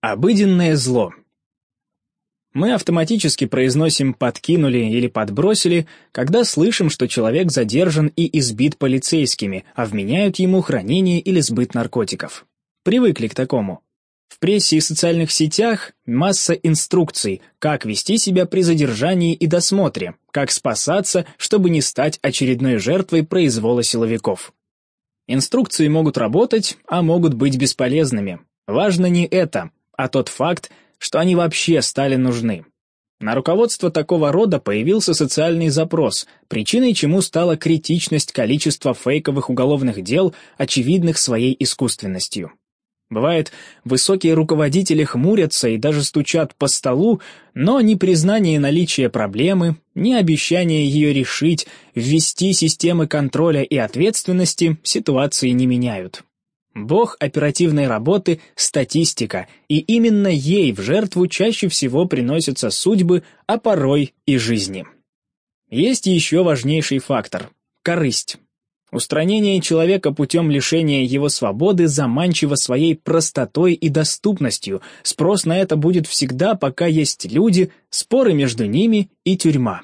Обыденное зло. Мы автоматически произносим «подкинули» или «подбросили», когда слышим, что человек задержан и избит полицейскими, а вменяют ему хранение или сбыт наркотиков. Привыкли к такому. В прессе и социальных сетях масса инструкций, как вести себя при задержании и досмотре, как спасаться, чтобы не стать очередной жертвой произвола силовиков. Инструкции могут работать, а могут быть бесполезными. Важно не это, а тот факт, что они вообще стали нужны. На руководство такого рода появился социальный запрос, причиной чему стала критичность количества фейковых уголовных дел, очевидных своей искусственностью. Бывает, высокие руководители хмурятся и даже стучат по столу, но ни признание наличия проблемы, ни обещание ее решить, ввести системы контроля и ответственности ситуации не меняют. Бог оперативной работы – статистика, и именно ей в жертву чаще всего приносятся судьбы, а порой и жизни. Есть еще важнейший фактор – корысть. Устранение человека путем лишения его свободы заманчиво своей простотой и доступностью, спрос на это будет всегда, пока есть люди, споры между ними и тюрьма.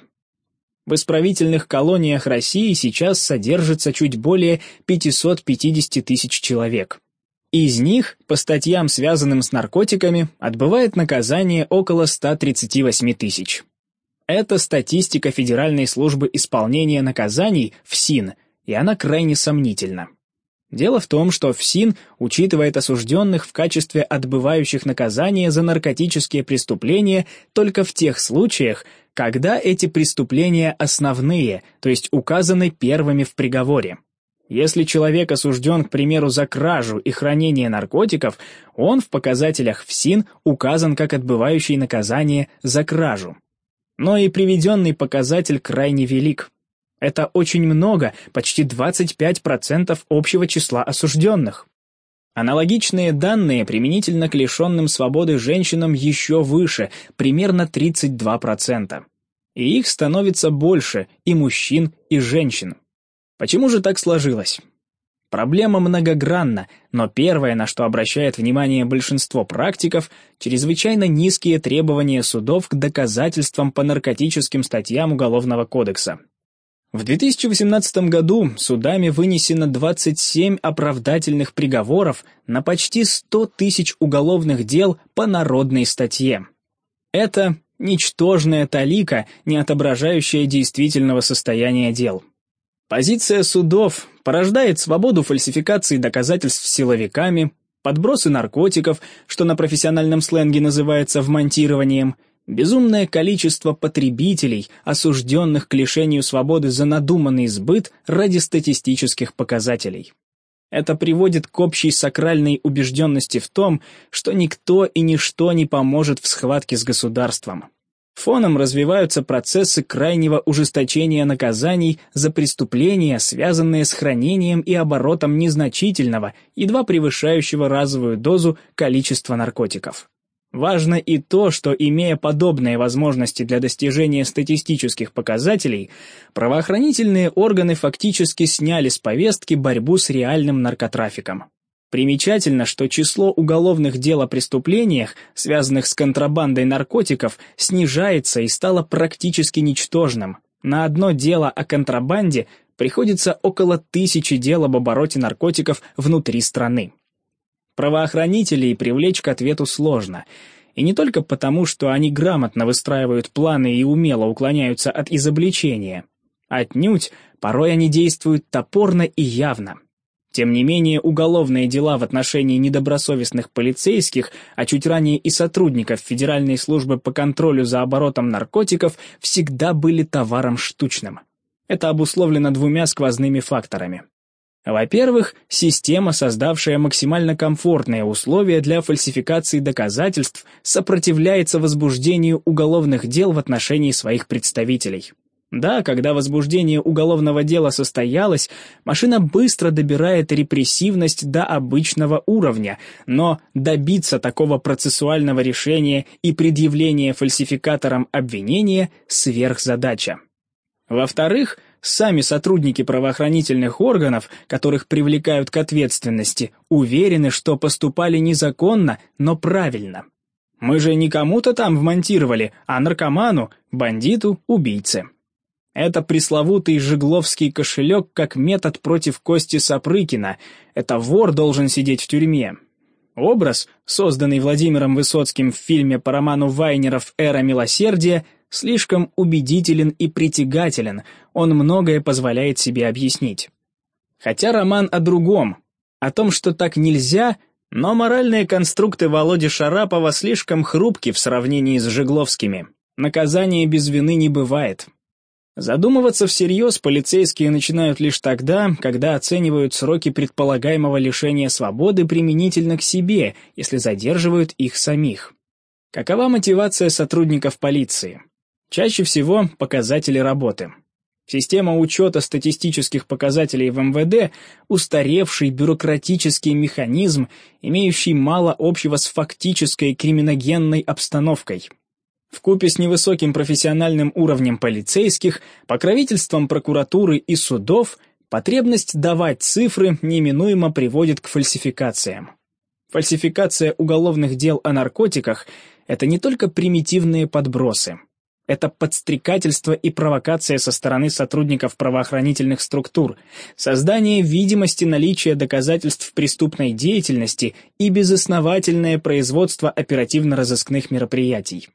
В исправительных колониях России сейчас содержится чуть более 550 тысяч человек. Из них, по статьям, связанным с наркотиками, отбывает наказание около 138 тысяч. Это статистика Федеральной службы исполнения наказаний ФСИН, и она крайне сомнительна. Дело в том, что ФСИН учитывает осужденных в качестве отбывающих наказание за наркотические преступления только в тех случаях, когда эти преступления основные, то есть указаны первыми в приговоре. Если человек осужден, к примеру, за кражу и хранение наркотиков, он в показателях ФСИН указан как отбывающий наказание за кражу. Но и приведенный показатель крайне велик. Это очень много, почти 25% общего числа осужденных. Аналогичные данные применительно к лишенным свободы женщинам еще выше, примерно 32%. И их становится больше и мужчин, и женщин. Почему же так сложилось? Проблема многогранна, но первое, на что обращает внимание большинство практиков, чрезвычайно низкие требования судов к доказательствам по наркотическим статьям Уголовного кодекса. В 2018 году судами вынесено 27 оправдательных приговоров на почти 100 тысяч уголовных дел по народной статье. Это ничтожная талика, не отображающая действительного состояния дел. Позиция судов порождает свободу фальсификации доказательств силовиками, подбросы наркотиков, что на профессиональном сленге называется вмонтированием – Безумное количество потребителей, осужденных к лишению свободы за надуманный сбыт ради статистических показателей. Это приводит к общей сакральной убежденности в том, что никто и ничто не поможет в схватке с государством. Фоном развиваются процессы крайнего ужесточения наказаний за преступления, связанные с хранением и оборотом незначительного, едва превышающего разовую дозу количества наркотиков. Важно и то, что, имея подобные возможности для достижения статистических показателей, правоохранительные органы фактически сняли с повестки борьбу с реальным наркотрафиком. Примечательно, что число уголовных дел о преступлениях, связанных с контрабандой наркотиков, снижается и стало практически ничтожным. На одно дело о контрабанде приходится около тысячи дел об обороте наркотиков внутри страны. Правоохранителей привлечь к ответу сложно. И не только потому, что они грамотно выстраивают планы и умело уклоняются от изобличения. Отнюдь, порой они действуют топорно и явно. Тем не менее, уголовные дела в отношении недобросовестных полицейских, а чуть ранее и сотрудников Федеральной службы по контролю за оборотом наркотиков, всегда были товаром штучным. Это обусловлено двумя сквозными факторами. Во-первых, система, создавшая максимально комфортные условия для фальсификации доказательств, сопротивляется возбуждению уголовных дел в отношении своих представителей. Да, когда возбуждение уголовного дела состоялось, машина быстро добирает репрессивность до обычного уровня, но добиться такого процессуального решения и предъявления фальсификаторам обвинения – сверхзадача. Во-вторых, сами сотрудники правоохранительных органов, которых привлекают к ответственности, уверены, что поступали незаконно, но правильно. Мы же не кому-то там вмонтировали, а наркоману, бандиту, убийце. Это пресловутый жигловский кошелек как метод против Кости Сапрыкина. Это вор должен сидеть в тюрьме. Образ, созданный Владимиром Высоцким в фильме по роману Вайнеров «Эра милосердия», слишком убедителен и притягателен, он многое позволяет себе объяснить. Хотя роман о другом, о том, что так нельзя, но моральные конструкты Володи Шарапова слишком хрупки в сравнении с Жигловскими. Наказания без вины не бывает. Задумываться всерьез полицейские начинают лишь тогда, когда оценивают сроки предполагаемого лишения свободы применительно к себе, если задерживают их самих. Какова мотивация сотрудников полиции? Чаще всего показатели работы. Система учета статистических показателей в МВД – устаревший бюрократический механизм, имеющий мало общего с фактической криминогенной обстановкой – Вкупе с невысоким профессиональным уровнем полицейских, покровительством прокуратуры и судов, потребность давать цифры неминуемо приводит к фальсификациям. Фальсификация уголовных дел о наркотиках – это не только примитивные подбросы. Это подстрекательство и провокация со стороны сотрудников правоохранительных структур, создание видимости наличия доказательств преступной деятельности и безосновательное производство оперативно-розыскных мероприятий.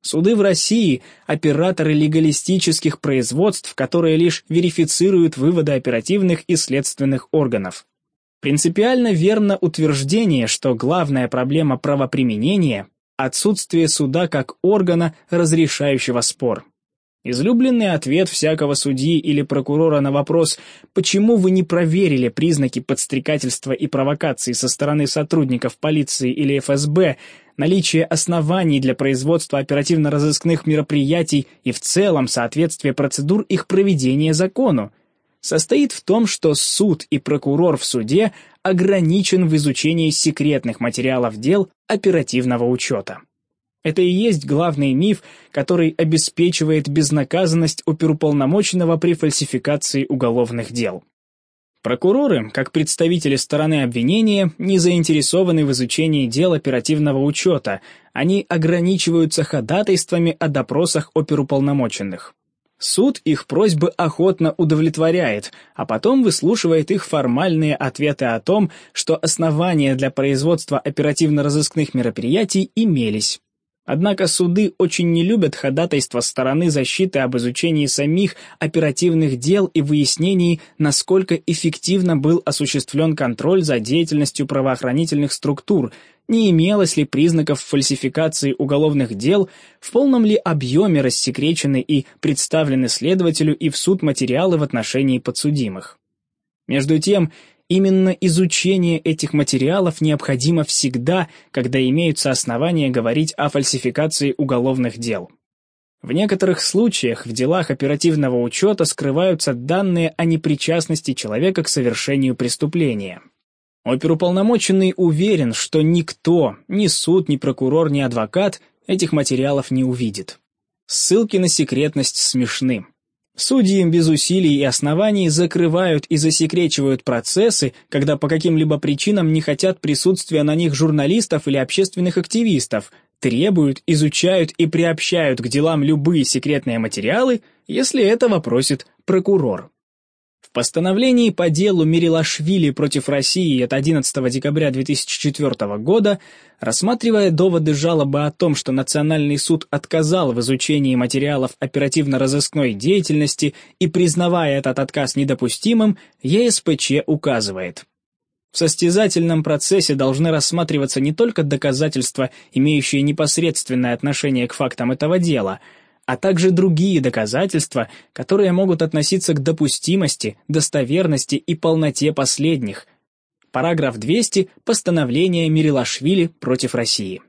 Суды в России – операторы легалистических производств, которые лишь верифицируют выводы оперативных и следственных органов. Принципиально верно утверждение, что главная проблема правоприменения – отсутствие суда как органа, разрешающего спор. Излюбленный ответ всякого судьи или прокурора на вопрос «почему вы не проверили признаки подстрекательства и провокации со стороны сотрудников полиции или ФСБ наличие оснований для производства оперативно-розыскных мероприятий и в целом соответствие процедур их проведения закону, состоит в том, что суд и прокурор в суде ограничен в изучении секретных материалов дел оперативного учета. Это и есть главный миф, который обеспечивает безнаказанность оперуполномоченного при фальсификации уголовных дел. Прокуроры, как представители стороны обвинения, не заинтересованы в изучении дел оперативного учета, они ограничиваются ходатайствами о допросах оперуполномоченных. Суд их просьбы охотно удовлетворяет, а потом выслушивает их формальные ответы о том, что основания для производства оперативно-розыскных мероприятий имелись. Однако суды очень не любят ходатайства стороны защиты об изучении самих оперативных дел и выяснении, насколько эффективно был осуществлен контроль за деятельностью правоохранительных структур, не имелось ли признаков фальсификации уголовных дел, в полном ли объеме рассекречены и представлены следователю и в суд материалы в отношении подсудимых. Между тем, Именно изучение этих материалов необходимо всегда, когда имеются основания говорить о фальсификации уголовных дел. В некоторых случаях в делах оперативного учета скрываются данные о непричастности человека к совершению преступления. Оперуполномоченный уверен, что никто, ни суд, ни прокурор, ни адвокат этих материалов не увидит. Ссылки на секретность смешны. Судьи без усилий и оснований закрывают и засекречивают процессы, когда по каким-либо причинам не хотят присутствия на них журналистов или общественных активистов, требуют, изучают и приобщают к делам любые секретные материалы, если этого просит прокурор. В постановлении по делу Мирилашвили против России от 11 декабря 2004 года, рассматривая доводы жалобы о том, что Национальный суд отказал в изучении материалов оперативно-розыскной деятельности и признавая этот отказ недопустимым, ЕСПЧ указывает. В состязательном процессе должны рассматриваться не только доказательства, имеющие непосредственное отношение к фактам этого дела – а также другие доказательства, которые могут относиться к допустимости, достоверности и полноте последних. Параграф 200 постановления Мирилашвили против России.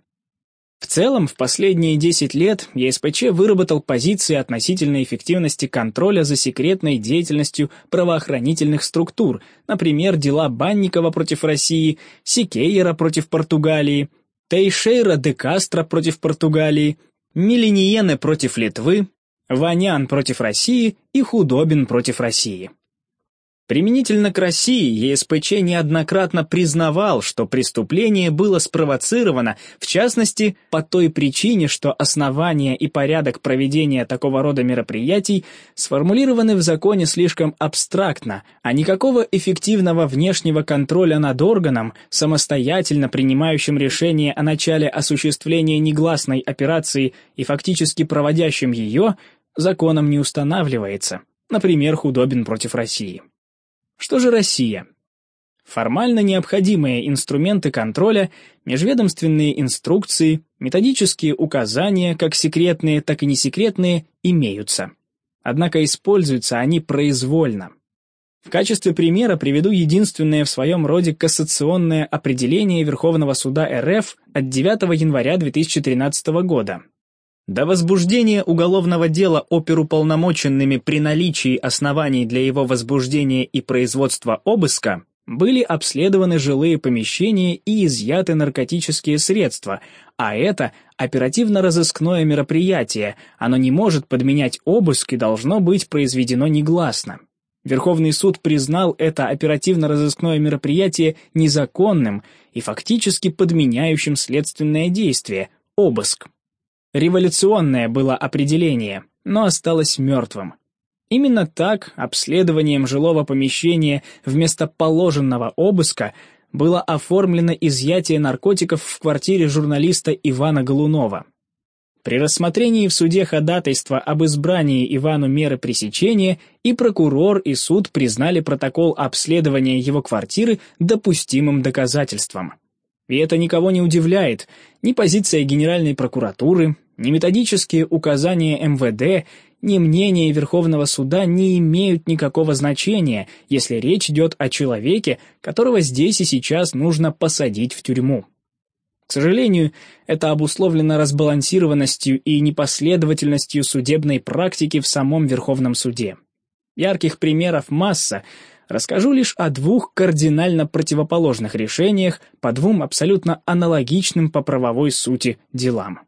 В целом, в последние 10 лет ЕСПЧ выработал позиции относительно эффективности контроля за секретной деятельностью правоохранительных структур, например, дела Банникова против России, Сикейера против Португалии, Тейшейра де Кастро против Португалии, Милиниены против Литвы, Ванян против России и Худобин против России. Применительно к России ЕСПЧ неоднократно признавал, что преступление было спровоцировано, в частности, по той причине, что основания и порядок проведения такого рода мероприятий сформулированы в законе слишком абстрактно, а никакого эффективного внешнего контроля над органом, самостоятельно принимающим решение о начале осуществления негласной операции и фактически проводящим ее, законом не устанавливается, например, Худобин против России. Что же Россия? Формально необходимые инструменты контроля, межведомственные инструкции, методические указания, как секретные, так и несекретные, имеются. Однако используются они произвольно. В качестве примера приведу единственное в своем роде кассационное определение Верховного суда РФ от 9 января 2013 года, до возбуждения уголовного дела оперуполномоченными при наличии оснований для его возбуждения и производства обыска были обследованы жилые помещения и изъяты наркотические средства, а это оперативно-розыскное мероприятие, оно не может подменять обыск и должно быть произведено негласно. Верховный суд признал это оперативно-розыскное мероприятие незаконным и фактически подменяющим следственное действие – обыск. Революционное было определение, но осталось мертвым. Именно так обследованием жилого помещения вместо положенного обыска было оформлено изъятие наркотиков в квартире журналиста Ивана Голунова. При рассмотрении в суде ходатайства об избрании Ивану меры пресечения и прокурор, и суд признали протокол обследования его квартиры допустимым доказательством. И это никого не удивляет. Ни позиция Генеральной прокуратуры, ни методические указания МВД, ни мнение Верховного суда не имеют никакого значения, если речь идет о человеке, которого здесь и сейчас нужно посадить в тюрьму. К сожалению, это обусловлено разбалансированностью и непоследовательностью судебной практики в самом Верховном суде. Ярких примеров масса, расскажу лишь о двух кардинально противоположных решениях по двум абсолютно аналогичным по правовой сути делам.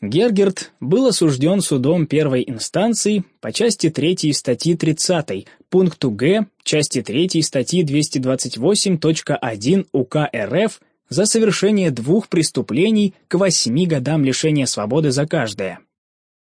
Гергерт был осужден судом первой инстанции по части 3 статьи 30, пункту Г, части 3 статьи 228.1 УК РФ за совершение двух преступлений к восьми годам лишения свободы за каждое.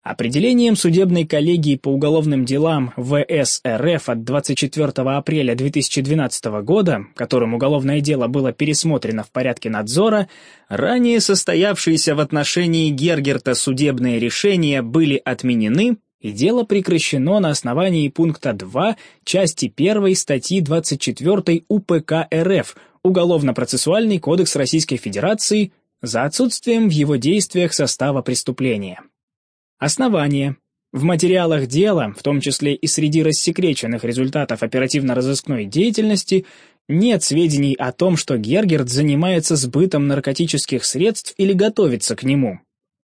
Определением судебной коллегии по уголовным делам ВС РФ от 24 апреля 2012 года, которым уголовное дело было пересмотрено в порядке надзора, ранее состоявшиеся в отношении Гергерта судебные решения были отменены и дело прекращено на основании пункта 2 части 1 статьи 24 УПК РФ Уголовно-процессуальный кодекс Российской Федерации за отсутствием в его действиях состава преступления. Основание. В материалах дела, в том числе и среди рассекреченных результатов оперативно-розыскной деятельности, нет сведений о том, что Гергерт занимается сбытом наркотических средств или готовится к нему.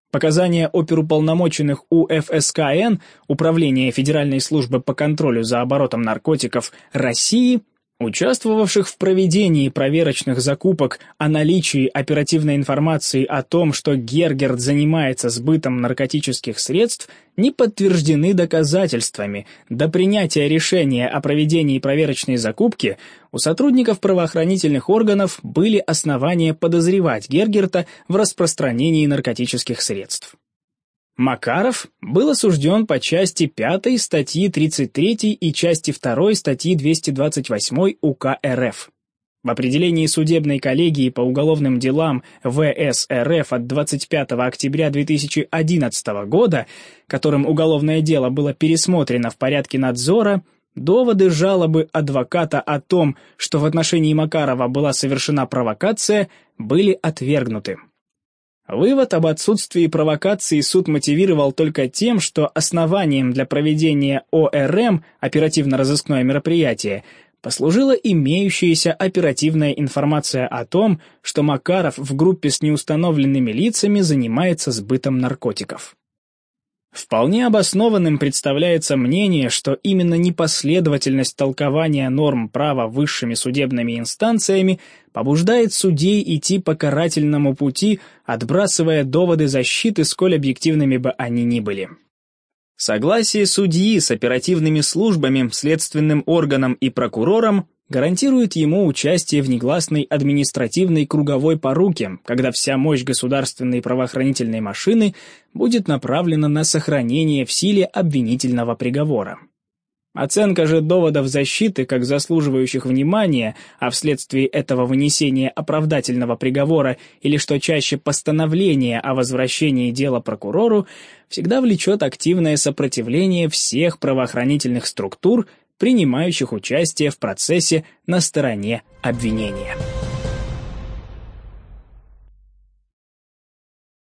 Показания оперуполномоченных УФСКН, Управления Федеральной службы по контролю за оборотом наркотиков России, участвовавших в проведении проверочных закупок о наличии оперативной информации о том, что Гергерт занимается сбытом наркотических средств, не подтверждены доказательствами. До принятия решения о проведении проверочной закупки у сотрудников правоохранительных органов были основания подозревать Гергерта в распространении наркотических средств. Макаров был осужден по части 5 статьи 33 и части 2 статьи 228 УК РФ. В определении судебной коллегии по уголовным делам ВС РФ от 25 октября 2011 года, которым уголовное дело было пересмотрено в порядке надзора, доводы жалобы адвоката о том, что в отношении Макарова была совершена провокация, были отвергнуты. Вывод об отсутствии провокации суд мотивировал только тем, что основанием для проведения ОРМ, оперативно-розыскное мероприятие, послужила имеющаяся оперативная информация о том, что Макаров в группе с неустановленными лицами занимается сбытом наркотиков. Вполне обоснованным представляется мнение, что именно непоследовательность толкования норм права высшими судебными инстанциями побуждает судей идти по карательному пути, отбрасывая доводы защиты, сколь объективными бы они ни были. Согласие судьи с оперативными службами, следственным органом и прокурором гарантирует ему участие в негласной административной круговой поруке, когда вся мощь государственной правоохранительной машины будет направлена на сохранение в силе обвинительного приговора. Оценка же доводов защиты как заслуживающих внимания, а вследствие этого вынесения оправдательного приговора или, что чаще, постановления о возвращении дела прокурору, всегда влечет активное сопротивление всех правоохранительных структур принимающих участие в процессе на стороне обвинения.